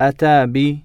أتى بي